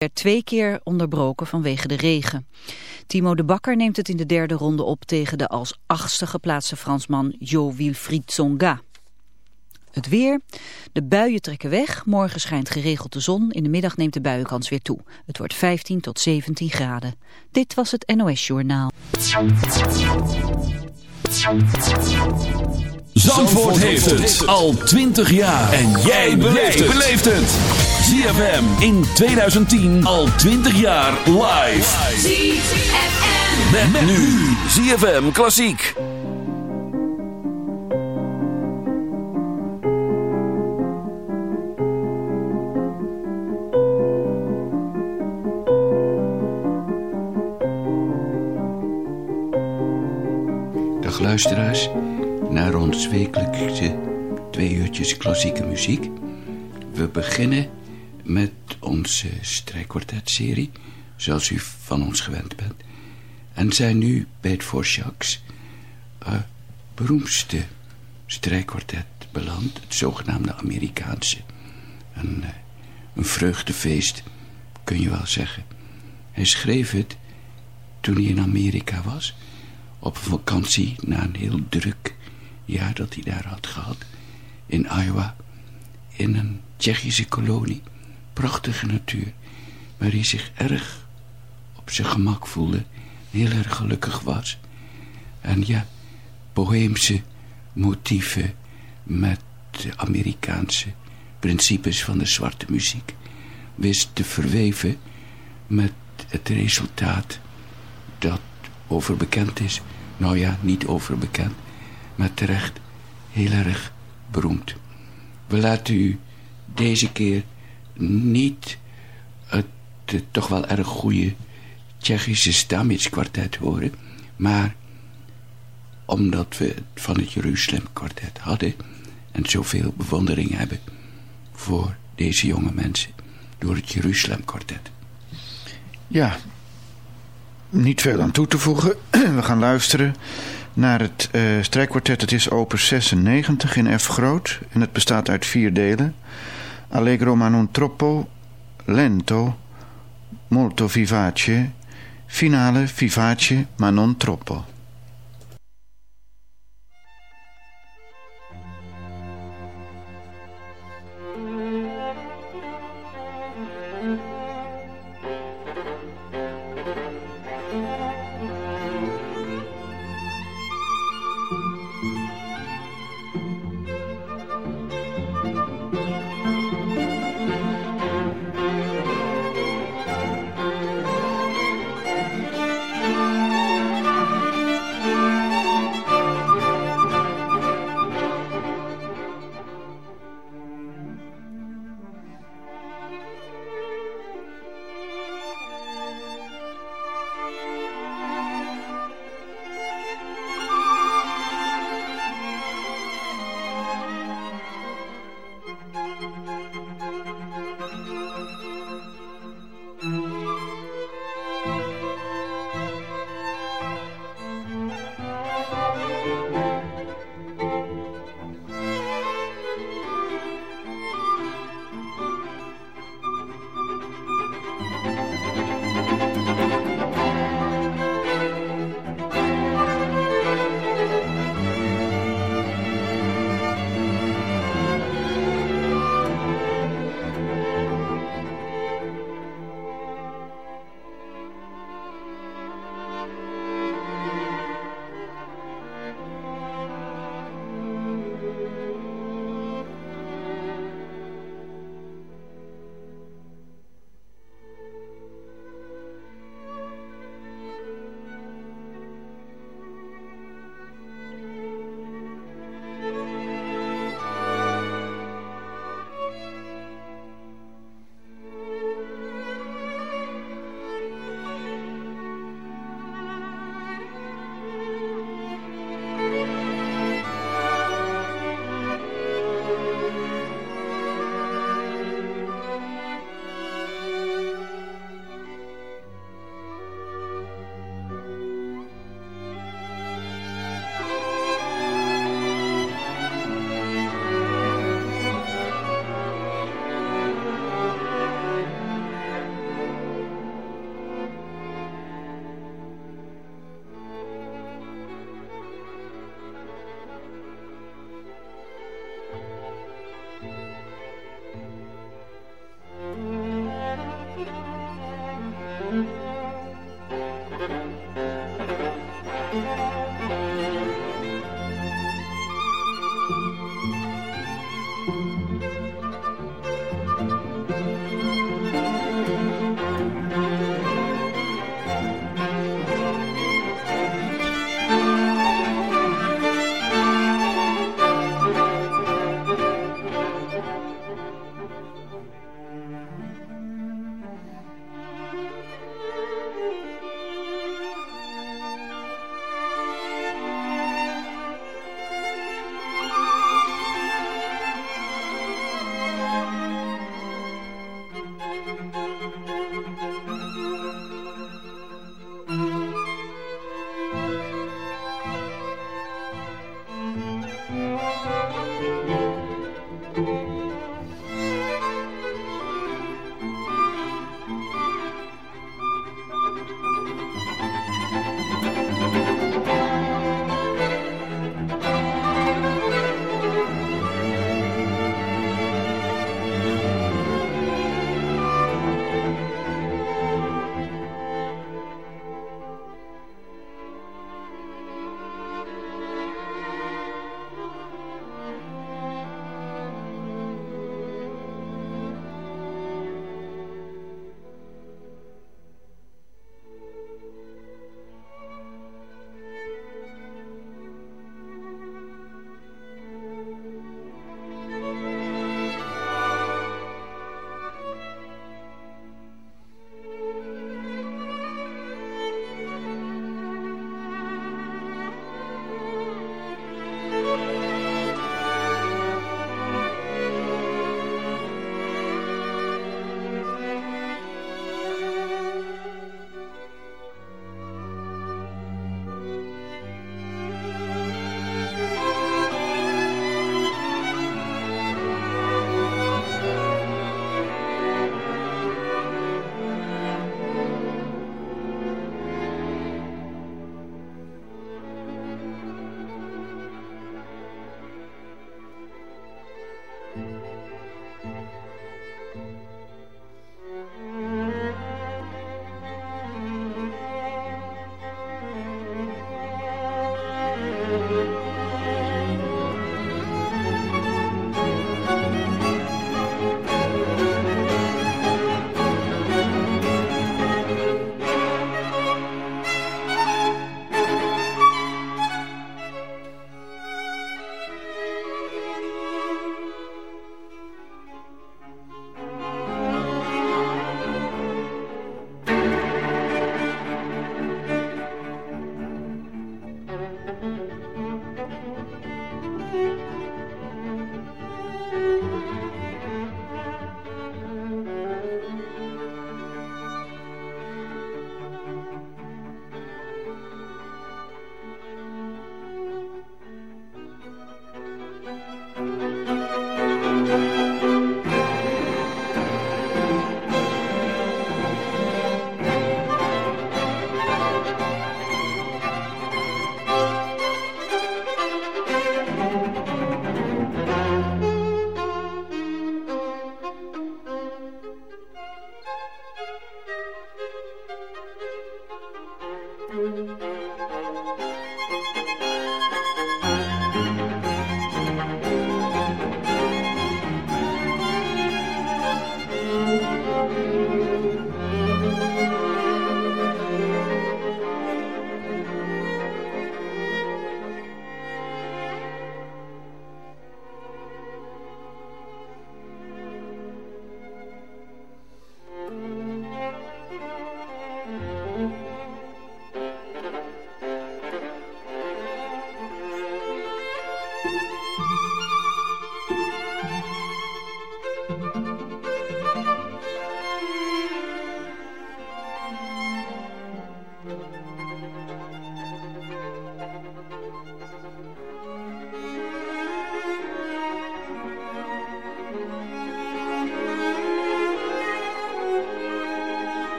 werd twee keer onderbroken vanwege de regen. Timo de Bakker neemt het in de derde ronde op tegen de als achtste geplaatste Fransman Jo Wilfried Tsonga. Het weer. De buien trekken weg. Morgen schijnt geregeld de zon. In de middag neemt de buienkans weer toe. Het wordt 15 tot 17 graden. Dit was het NOS Journaal. Zandvoort heeft het al 20 jaar. En jij beleeft het. ZFM in 2010 al 20 jaar live. ZFM. Nu ZFM Klassiek. Dag luisteraars, naar ons wekelijkse twee uurtjes klassieke muziek. We beginnen met onze strijkkwartetserie, zoals u van ons gewend bent. En zijn nu bij het Vorschaks uh, beroemdste strijkkwartet beland, het zogenaamde Amerikaanse. Een, uh, een vreugdefeest, kun je wel zeggen. Hij schreef het toen hij in Amerika was, op een vakantie na een heel druk jaar dat hij daar had gehad, in Iowa, in een Tsjechische kolonie prachtige natuur, waar hij zich erg op zijn gemak voelde, heel erg gelukkig was. En ja, boheemse motieven met de Amerikaanse principes van de zwarte muziek wist te verweven met het resultaat dat overbekend is. Nou ja, niet overbekend, maar terecht heel erg beroemd. We laten u deze keer niet het, het toch wel erg goede Tsjechische Stamitz kwartet horen, maar omdat we het van het Jeruzalem kwartet hadden en zoveel bewondering hebben voor deze jonge mensen door het Jeruzalem kwartet. Ja, niet veel aan toe te voegen. We gaan luisteren naar het uh, strijkkwartet. Het is opus 96 in F groot en het bestaat uit vier delen. Allegro ma non troppo, lento, molto vivace, finale vivace ma non troppo.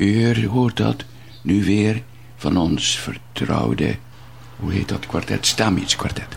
U hoort dat nu weer van ons vertrouwde, hoe heet dat kwartet, Stamitz kwartet.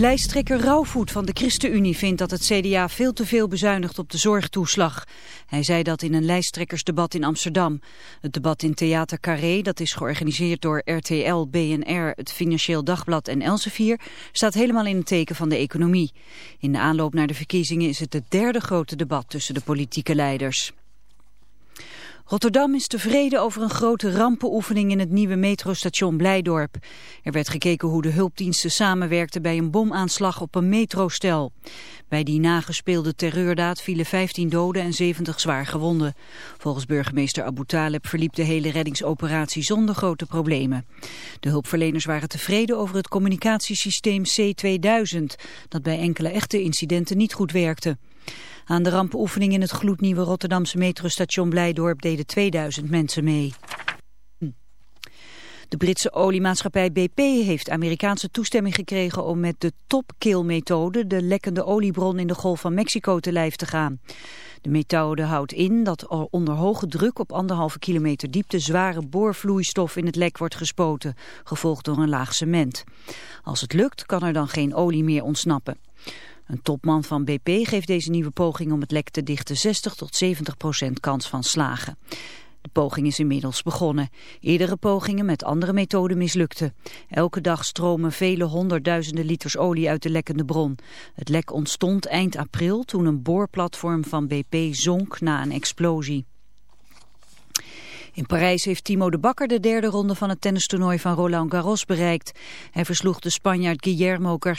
Lijsttrekker Rauwvoet van de ChristenUnie vindt dat het CDA veel te veel bezuinigt op de zorgtoeslag. Hij zei dat in een lijsttrekkersdebat in Amsterdam. Het debat in Theater Carré, dat is georganiseerd door RTL, BNR, het Financieel Dagblad en Elsevier, staat helemaal in het teken van de economie. In de aanloop naar de verkiezingen is het het derde grote debat tussen de politieke leiders. Rotterdam is tevreden over een grote rampenoefening in het nieuwe metrostation Blijdorp. Er werd gekeken hoe de hulpdiensten samenwerkten bij een bomaanslag op een metrostel. Bij die nagespeelde terreurdaad vielen 15 doden en 70 zwaar gewonden. Volgens burgemeester Abu Taleb verliep de hele reddingsoperatie zonder grote problemen. De hulpverleners waren tevreden over het communicatiesysteem C2000, dat bij enkele echte incidenten niet goed werkte. Aan de rampenoefening in het gloednieuwe Rotterdamse metrostation Blijdorp deden 2000 mensen mee. De Britse oliemaatschappij BP heeft Amerikaanse toestemming gekregen om met de topkill-methode de lekkende oliebron in de Golf van Mexico te lijf te gaan. De methode houdt in dat er onder hoge druk op anderhalve kilometer diepte zware boorvloeistof in het lek wordt gespoten, gevolgd door een laag cement. Als het lukt kan er dan geen olie meer ontsnappen. Een topman van BP geeft deze nieuwe poging om het lek te dichten 60 tot 70 procent kans van slagen. De poging is inmiddels begonnen. Eerdere pogingen met andere methoden mislukten. Elke dag stromen vele honderdduizenden liters olie uit de lekkende bron. Het lek ontstond eind april toen een boorplatform van BP zonk na een explosie. In Parijs heeft Timo de Bakker de derde ronde van het tennistoernooi van Roland Garros bereikt. Hij versloeg de Spanjaard Guillermo Garcia.